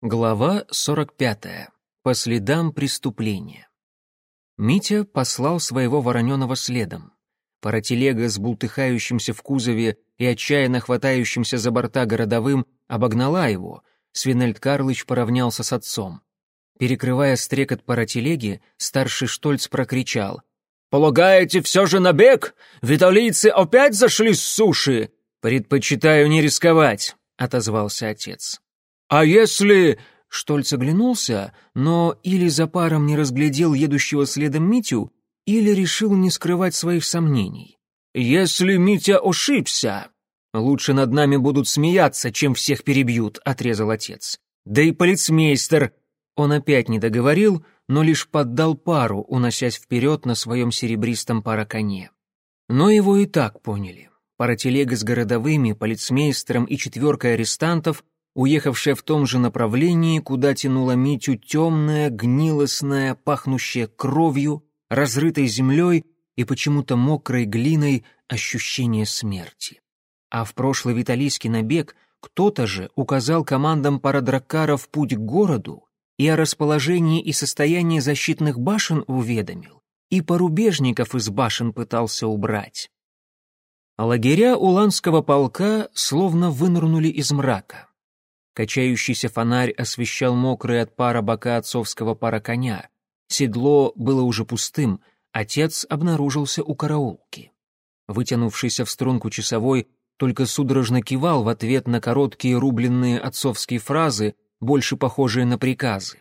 Глава 45. По следам преступления. Митя послал своего вороненого следом. Паротелега с бултыхающимся в кузове и отчаянно хватающимся за борта городовым обогнала его. Свинельд Карлыч поравнялся с отцом. Перекрывая стрекот паротелеги, старший Штольц прокричал. «Полагаете, все же на бег? Виталийцы опять зашли с суши?» «Предпочитаю не рисковать», — отозвался отец. «А если...» Штольц оглянулся, но или за паром не разглядел едущего следом Митю, или решил не скрывать своих сомнений. «Если Митя ошибся...» «Лучше над нами будут смеяться, чем всех перебьют», — отрезал отец. «Да и полицмейстер...» Он опять не договорил, но лишь поддал пару, уносясь вперед на своем серебристом параконе. Но его и так поняли. Паротелега с городовыми, полицмейстером и четверкой арестантов — уехавшая в том же направлении, куда тянула Митю темная, гнилостная, пахнущая кровью, разрытой землей и почему-то мокрой глиной ощущение смерти. А в прошлый виталийский набег кто-то же указал командам парадракаров путь к городу и о расположении и состоянии защитных башен уведомил, и порубежников из башен пытался убрать. Лагеря уланского полка словно вынырнули из мрака. Качающийся фонарь освещал мокрые от пара бока отцовского пара коня. Седло было уже пустым, отец обнаружился у караулки. Вытянувшийся в струнку часовой только судорожно кивал в ответ на короткие рубленные отцовские фразы, больше похожие на приказы.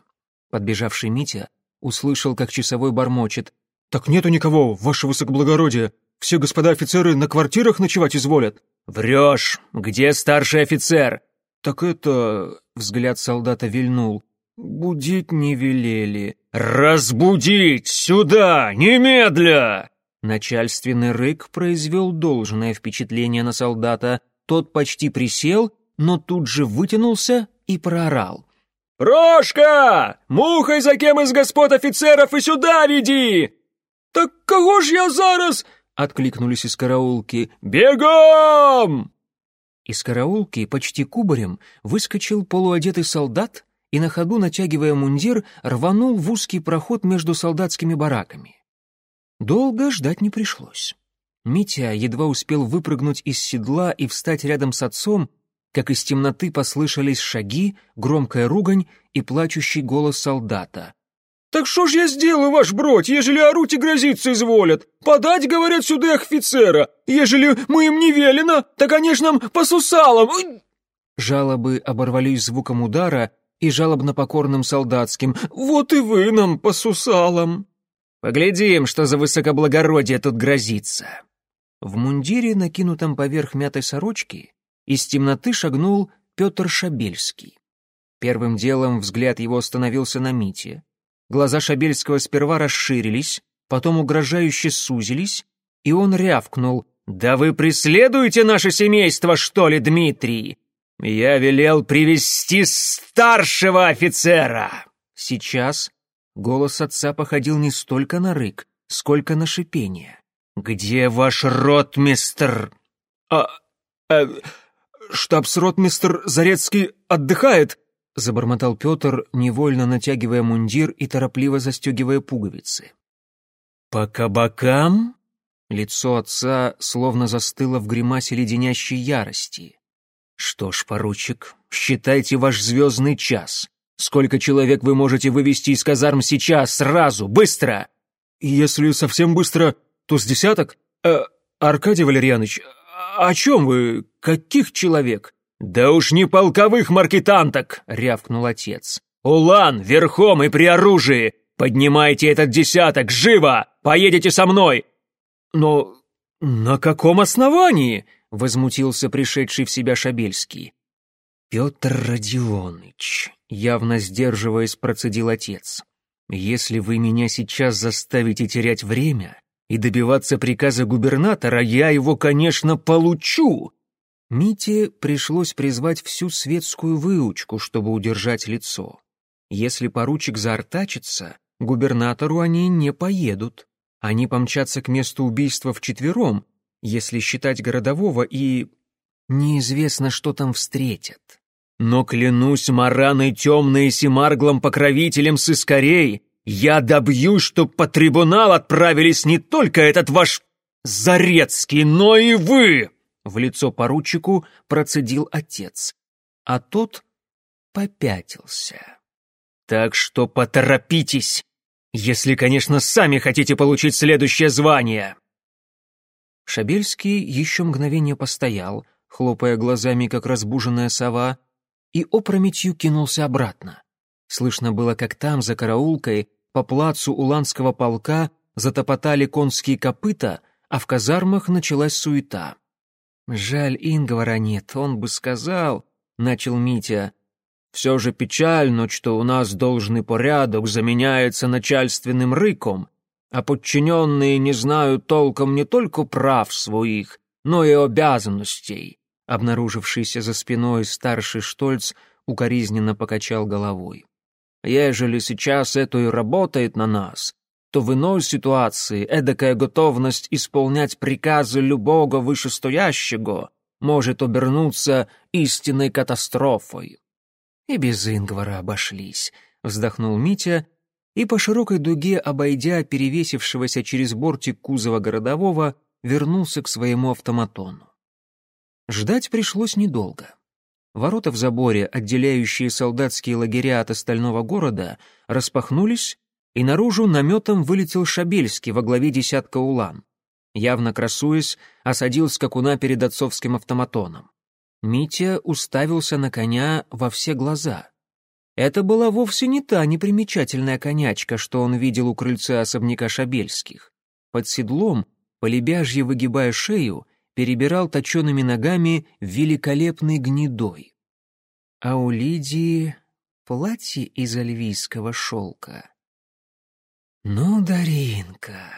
Подбежавший Митя услышал, как часовой бормочет. «Так нету никого, ваше высокоблагородие! Все господа офицеры на квартирах ночевать изволят!» «Врешь! Где старший офицер?» «Так это...» — взгляд солдата вильнул. «Будить не велели». «Разбудить! Сюда! Немедля!» Начальственный рык произвел должное впечатление на солдата. Тот почти присел, но тут же вытянулся и проорал. «Прошка! Мухой за кем из господ офицеров и сюда веди!» «Так кого ж я зараз?» — откликнулись из караулки. «Бегом!» Из караулки почти кубарем выскочил полуодетый солдат и на ходу, натягивая мундир, рванул в узкий проход между солдатскими бараками. Долго ждать не пришлось. Митя едва успел выпрыгнуть из седла и встать рядом с отцом, как из темноты послышались шаги, громкая ругань и плачущий голос солдата. «Так что ж я сделаю, ваш бродь, ежели оруть и грозиться изволят? Подать, говорят, сюда офицера. Ежели мы им не велено, так, конечно, по сусалам!» Жалобы оборвались звуком удара и жалобно покорным солдатским. «Вот и вы нам по сусалам!» «Поглядим, что за высокоблагородие тут грозится!» В мундире, накинутом поверх мятой сорочки, из темноты шагнул Петр Шабельский. Первым делом взгляд его остановился на Мите. Глаза Шабельского сперва расширились, потом угрожающе сузились, и он рявкнул. «Да вы преследуете наше семейство, что ли, Дмитрий? Я велел привести старшего офицера!» Сейчас голос отца походил не столько на рык, сколько на шипение. «Где ваш ротмистр?» «А... э, штабс-ротмистр Зарецкий отдыхает», забормотал Петр, невольно натягивая мундир и торопливо застегивая пуговицы. «По кабакам?» Лицо отца словно застыло в гримасе леденящей ярости. «Что ж, поручик, считайте ваш звездный час. Сколько человек вы можете вывести из казарм сейчас, сразу, быстро?» «Если совсем быстро, то с десяток. Э, Аркадий Валерьянович, о чем вы? Каких человек?» «Да уж не полковых маркетанток!» — рявкнул отец. «Улан, верхом и при оружии! Поднимайте этот десяток, живо! Поедете со мной!» «Но на каком основании?» — возмутился пришедший в себя Шабельский. «Петр Родионыч», — явно сдерживаясь, процедил отец, «если вы меня сейчас заставите терять время и добиваться приказа губернатора, я его, конечно, получу, Мите пришлось призвать всю светскую выучку, чтобы удержать лицо. Если поручик заортачится, губернатору они не поедут. Они помчатся к месту убийства вчетвером, если считать городового, и... Неизвестно, что там встретят. Но клянусь Мараной темной и Семарглом покровителем сыскорей, я добьюсь, чтоб по трибунал отправились не только этот ваш Зарецкий, но и вы!» В лицо поручику процедил отец, а тот попятился. «Так что поторопитесь, если, конечно, сами хотите получить следующее звание!» Шабельский еще мгновение постоял, хлопая глазами, как разбуженная сова, и опрометью кинулся обратно. Слышно было, как там, за караулкой, по плацу уланского полка затопотали конские копыта, а в казармах началась суета. «Жаль, Ингвара нет, он бы сказал», — начал Митя. «Все же печально, что у нас должный порядок заменяется начальственным рыком, а подчиненные не знают толком не только прав своих, но и обязанностей». Обнаружившийся за спиной старший Штольц укоризненно покачал головой. «Ежели сейчас это и работает на нас, то в иной ситуации эдакая готовность исполнять приказы любого вышестоящего может обернуться истинной катастрофой. И без Ингвара обошлись, вздохнул Митя и по широкой дуге, обойдя перевесившегося через бортик кузова городового, вернулся к своему автоматону. Ждать пришлось недолго. Ворота в заборе, отделяющие солдатские лагеря от остального города, распахнулись, и наружу наметом вылетел Шабельский во главе десятка улан. Явно красуясь, осадил скакуна перед отцовским автоматоном. Митя уставился на коня во все глаза. Это была вовсе не та непримечательная конячка, что он видел у крыльца особняка Шабельских. Под седлом, полебяжье выгибая шею, перебирал точеными ногами великолепный гнедой. А у Лидии платье из альвийского шелка. «Ну, Даринка...»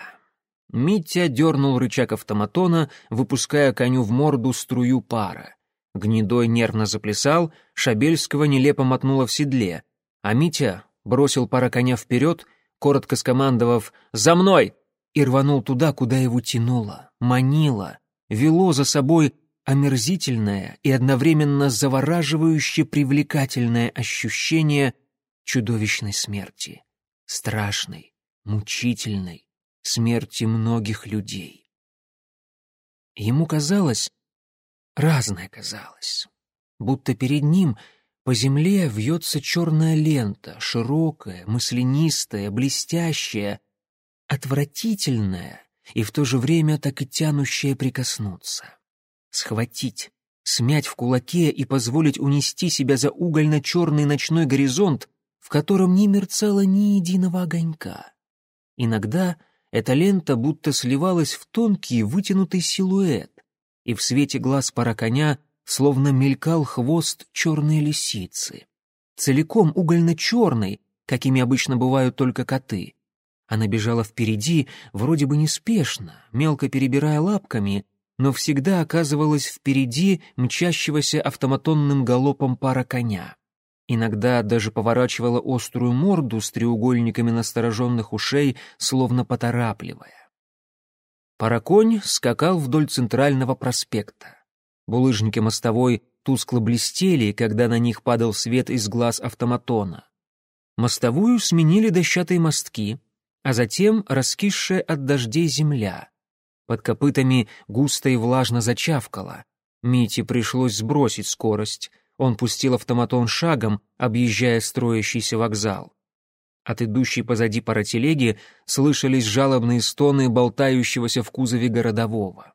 Митя дернул рычаг автоматона, выпуская коню в морду струю пара. Гнедой нервно заплясал, Шабельского нелепо мотнуло в седле, а Митя бросил пара коня вперед, коротко скомандовав «За мной!» и рванул туда, куда его тянуло, манило, вело за собой омерзительное и одновременно завораживающе привлекательное ощущение чудовищной смерти, страшной, мучительной смерти многих людей. Ему казалось, разное казалось, будто перед ним по земле вьется черная лента, широкая, мысленистая, блестящая, отвратительная и в то же время так и тянущая прикоснуться. Схватить, смять в кулаке и позволить унести себя за угольно-черный ночной горизонт, в котором не мерцало ни единого огонька. Иногда эта лента будто сливалась в тонкий вытянутый силуэт, и в свете глаз пара коня словно мелькал хвост черной лисицы. Целиком угольно-черный, какими обычно бывают только коты. Она бежала впереди, вроде бы неспешно, мелко перебирая лапками, но всегда оказывалась впереди мчащегося автоматонным галопом пара коня. Иногда даже поворачивала острую морду с треугольниками настороженных ушей, словно поторапливая. Параконь скакал вдоль центрального проспекта. Булыжники мостовой тускло блестели, когда на них падал свет из глаз автоматона. Мостовую сменили дощатые мостки, а затем раскисшая от дождей земля. Под копытами густо и влажно зачавкало. Мите пришлось сбросить скорость. Он пустил автоматон шагом, объезжая строящийся вокзал. От идущей позади паротелеги слышались жалобные стоны болтающегося в кузове городового.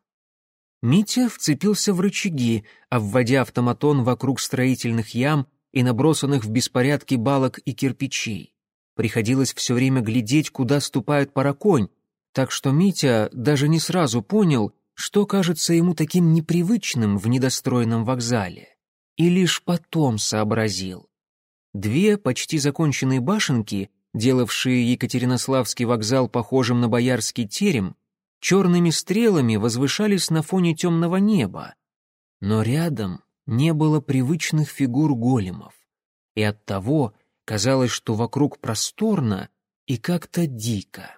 Митя вцепился в рычаги, обводя автоматон вокруг строительных ям и набросанных в беспорядке балок и кирпичей. Приходилось все время глядеть, куда ступает параконь, так что Митя даже не сразу понял, что кажется ему таким непривычным в недостроенном вокзале и лишь потом сообразил. Две почти законченные башенки, делавшие Екатеринославский вокзал похожим на боярский терем, черными стрелами возвышались на фоне темного неба, но рядом не было привычных фигур големов, и оттого казалось, что вокруг просторно и как-то дико.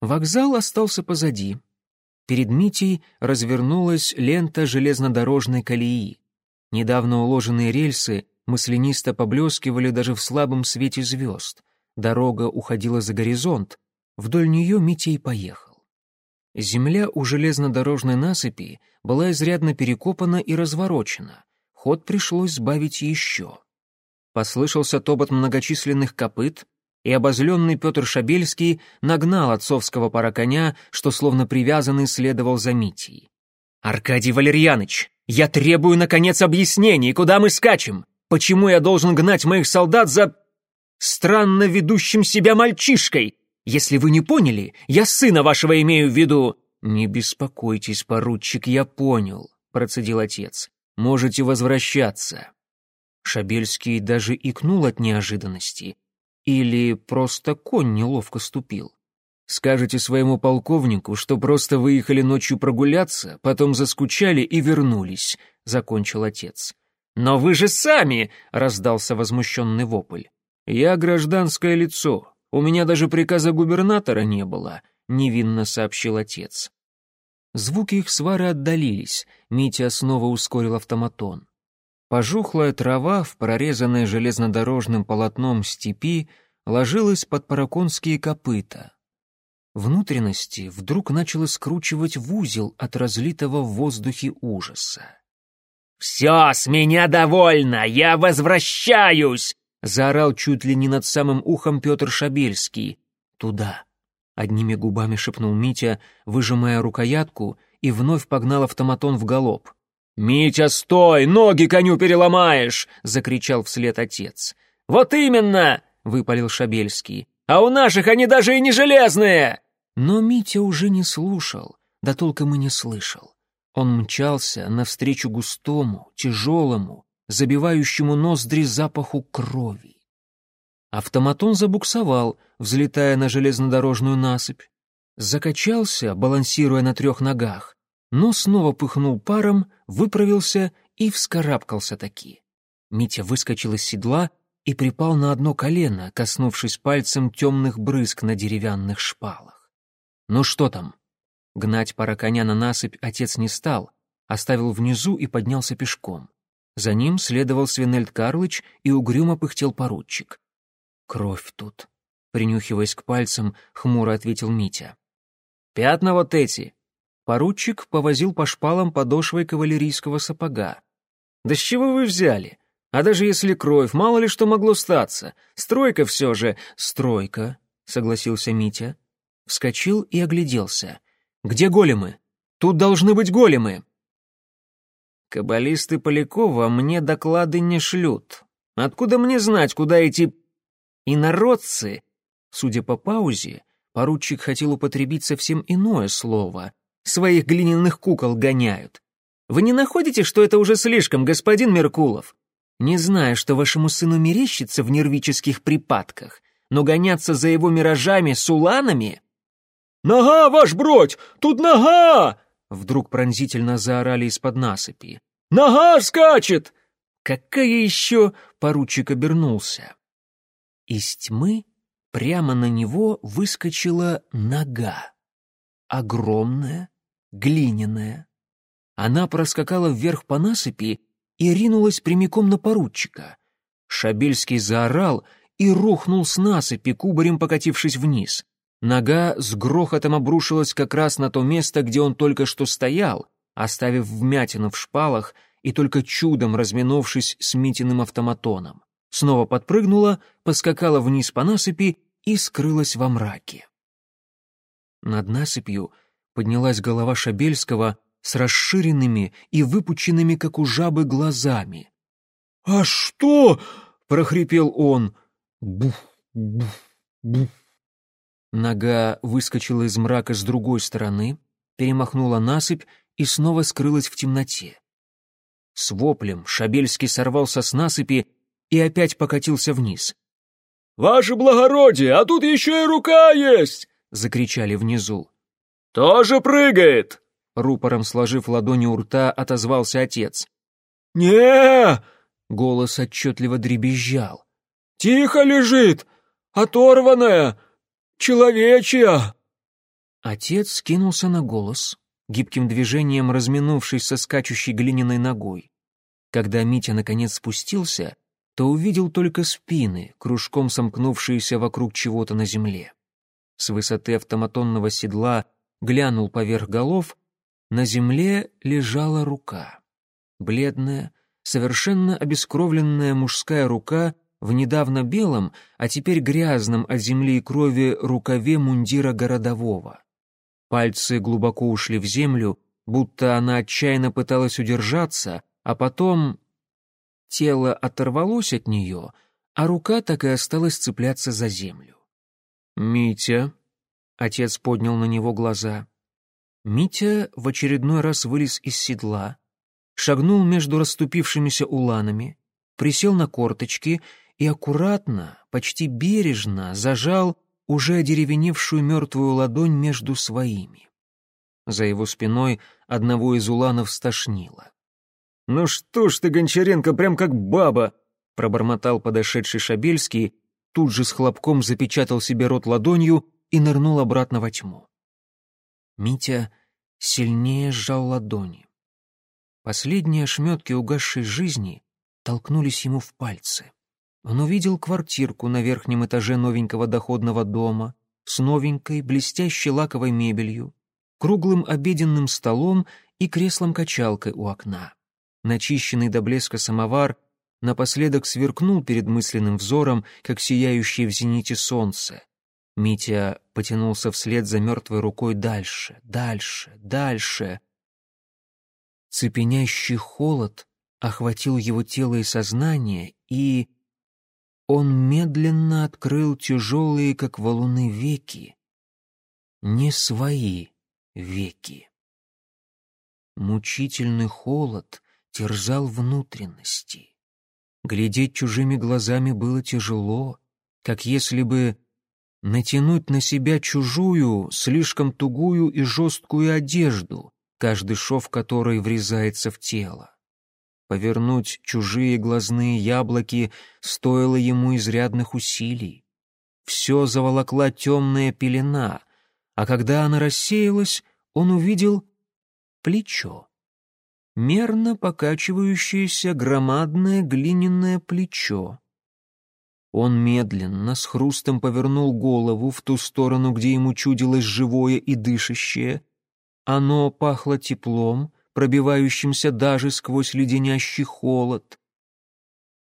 Вокзал остался позади. Перед Митей развернулась лента железнодорожной колеи. Недавно уложенные рельсы маслянисто поблескивали даже в слабом свете звезд. Дорога уходила за горизонт. Вдоль нее Митей поехал. Земля у железнодорожной насыпи была изрядно перекопана и разворочена. Ход пришлось сбавить еще. Послышался тобот многочисленных копыт, и обозленный Петр Шабельский нагнал отцовского параконя, что словно привязанный следовал за Митей. «Аркадий Валерьяныч, я требую, наконец, объяснений, куда мы скачем? Почему я должен гнать моих солдат за... странно ведущим себя мальчишкой? Если вы не поняли, я сына вашего имею в виду...» «Не беспокойтесь, поручик, я понял», — процедил отец. «Можете возвращаться». Шабельский даже икнул от неожиданности. Или просто конь неловко ступил. Скажете своему полковнику, что просто выехали ночью прогуляться, потом заскучали и вернулись», — закончил отец. «Но вы же сами!» — раздался возмущенный вопль. «Я гражданское лицо. У меня даже приказа губернатора не было», — невинно сообщил отец. Звуки их свары отдалились. Митя снова ускорил автоматон. Пожухлая трава в прорезанной железнодорожным полотном степи ложилась под параконские копыта. Внутренности вдруг начало скручивать в узел от разлитого в воздухе ужаса. «Все, с меня довольно! Я возвращаюсь!» — заорал чуть ли не над самым ухом Петр Шабельский. «Туда!» — одними губами шепнул Митя, выжимая рукоятку, и вновь погнал автоматон в галоп. «Митя, стой! Ноги коню переломаешь!» — закричал вслед отец. «Вот именно!» — выпалил Шабельский. «А у наших они даже и не железные!» Но Митя уже не слушал, да толком и не слышал. Он мчался навстречу густому, тяжелому, забивающему ноздри запаху крови. Автоматон забуксовал, взлетая на железнодорожную насыпь. Закачался, балансируя на трех ногах, но снова пыхнул паром, выправился и вскарабкался таки. Митя выскочил из седла и припал на одно колено, коснувшись пальцем темных брызг на деревянных шпалах. «Ну что там?» Гнать пара коня на насыпь отец не стал, оставил внизу и поднялся пешком. За ним следовал Свинельд Карлыч и угрюмо пыхтел поручик. «Кровь тут», — принюхиваясь к пальцам, хмуро ответил Митя. «Пятна вот эти», Поручик повозил по шпалам подошвой кавалерийского сапога. «Да с чего вы взяли? А даже если кровь, мало ли что могло статься. Стройка все же...» «Стройка», — согласился Митя. Вскочил и огляделся. «Где големы? Тут должны быть големы!» «Каббалисты Полякова мне доклады не шлют. Откуда мне знать, куда эти инородцы?» Судя по паузе, поручик хотел употребить совсем иное слово — своих глиняных кукол гоняют. Вы не находите, что это уже слишком, господин Меркулов? Не знаю, что вашему сыну мерещится в нервических припадках, но гоняться за его миражами с уланами... «Нога, ваш бродь! Тут нога!» Вдруг пронзительно заорали из-под насыпи. «Нога скачет!» «Какая еще?» — поручик обернулся. Из тьмы прямо на него выскочила нога. Огромная, глиняная. Она проскакала вверх по насыпи и ринулась прямиком на поручика. Шабельский заорал и рухнул с насыпи, кубарем покатившись вниз. Нога с грохотом обрушилась как раз на то место, где он только что стоял, оставив вмятину в шпалах и только чудом разминувшись с Митиным автоматоном. Снова подпрыгнула, поскакала вниз по насыпи и скрылась во мраке. Над насыпью — поднялась голова Шабельского с расширенными и выпученными, как у жабы, глазами. «А что?» — прохрипел он. «Бух, бух, бух». Нога выскочила из мрака с другой стороны, перемахнула насыпь и снова скрылась в темноте. С воплем Шабельский сорвался с насыпи и опять покатился вниз. «Ваше благородие, а тут еще и рука есть!» — закричали внизу. «Тоже прыгает!» Рупором сложив ладони у рта, отозвался отец. не Голос отчетливо дребезжал. «Тихо лежит! Оторванная! Человечья!» Отец скинулся на голос, гибким движением разминувшись со скачущей глиняной ногой. Когда Митя наконец спустился, то увидел только спины, кружком сомкнувшиеся вокруг чего-то на земле. С высоты автоматонного седла глянул поверх голов, на земле лежала рука. Бледная, совершенно обескровленная мужская рука в недавно белом, а теперь грязном от земли и крови рукаве мундира городового. Пальцы глубоко ушли в землю, будто она отчаянно пыталась удержаться, а потом тело оторвалось от нее, а рука так и осталась цепляться за землю. «Митя», — отец поднял на него глаза. Митя в очередной раз вылез из седла, шагнул между расступившимися уланами, присел на корточки и аккуратно, почти бережно зажал уже одеревеневшую мертвую ладонь между своими. За его спиной одного из уланов стошнило. «Ну что ж ты, Гончаренко, прям как баба!» — пробормотал подошедший Шабельский, тут же с хлопком запечатал себе рот ладонью и нырнул обратно во тьму. Митя сильнее сжал ладони. Последние ошметки угасшей жизни толкнулись ему в пальцы. Он увидел квартирку на верхнем этаже новенького доходного дома с новенькой блестящей лаковой мебелью, круглым обеденным столом и креслом-качалкой у окна. Начищенный до блеска самовар напоследок сверкнул перед мысленным взором, как сияющее в зените солнце. Митя потянулся вслед за мертвой рукой дальше, дальше, дальше. Цепенящий холод охватил его тело и сознание, и он медленно открыл тяжелые, как валуны, веки. Не свои веки. Мучительный холод терзал внутренности. Глядеть чужими глазами было тяжело, как если бы натянуть на себя чужую, слишком тугую и жесткую одежду, каждый шов которой врезается в тело. Повернуть чужие глазные яблоки стоило ему изрядных усилий. Все заволокла темная пелена, а когда она рассеялась, он увидел плечо. Мерно покачивающееся громадное глиняное плечо. Он медленно, с хрустом повернул голову в ту сторону, где ему чудилось живое и дышащее. Оно пахло теплом, пробивающимся даже сквозь леденящий холод.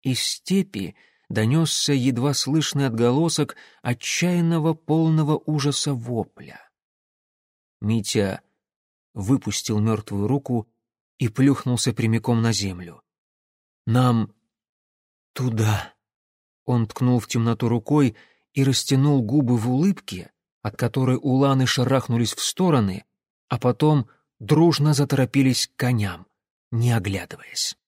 Из степи донесся едва слышный отголосок отчаянного полного ужаса вопля. Митя выпустил мертвую руку и плюхнулся прямиком на землю. «Нам туда!» Он ткнул в темноту рукой и растянул губы в улыбке, от которой уланы шарахнулись в стороны, а потом дружно заторопились к коням, не оглядываясь.